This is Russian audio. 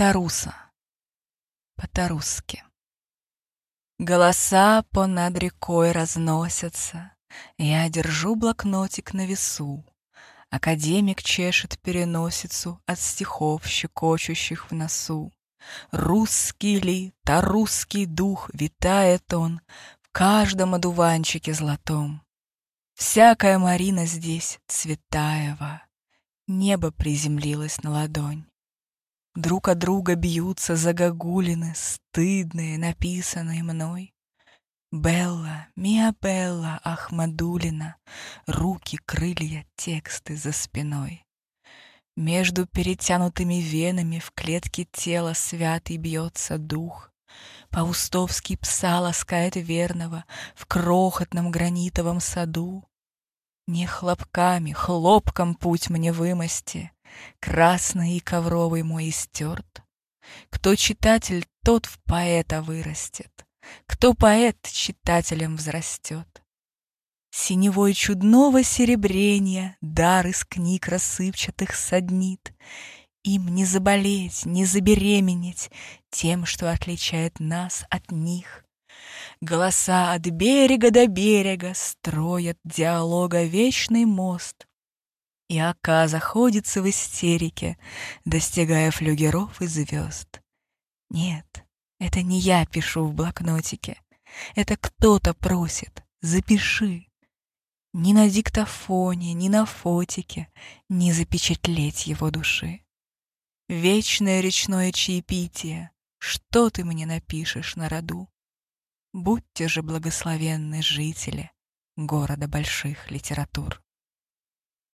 Таруса. По-тарусски. Голоса понад рекой разносятся. Я держу блокнотик на весу. Академик чешет переносицу От стихов, щекочущих в носу. Русский ли, тарусский дух, Витает он В каждом одуванчике золотом. Всякая Марина здесь Цветаева. Небо приземлилось на ладонь. Друг от друга бьются загогулины, Стыдные, написанные мной. Белла, миа Белла, Ахмадулина, Руки, крылья, тексты за спиной. Между перетянутыми венами В клетке тела святый бьется дух. Паустовский пса ласкает верного В крохотном гранитовом саду. Не хлопками, хлопком путь мне вымости, Красный и ковровый мой истерт. Кто читатель, тот в поэта вырастет, Кто поэт, читателем взрастет. Синевой чудного серебрения Дар из книг рассыпчатых саднит. Им не заболеть, не забеременеть Тем, что отличает нас от них. Голоса от берега до берега Строят диалога вечный мост. И ока заходится в истерике, Достигая флюгеров и звезд. Нет, это не я пишу в блокнотике. Это кто-то просит, запиши. Ни на диктофоне, ни на фотике Не запечатлеть его души. Вечное речное чаепитие, Что ты мне напишешь на роду? Будьте же благословенны жители Города больших литератур.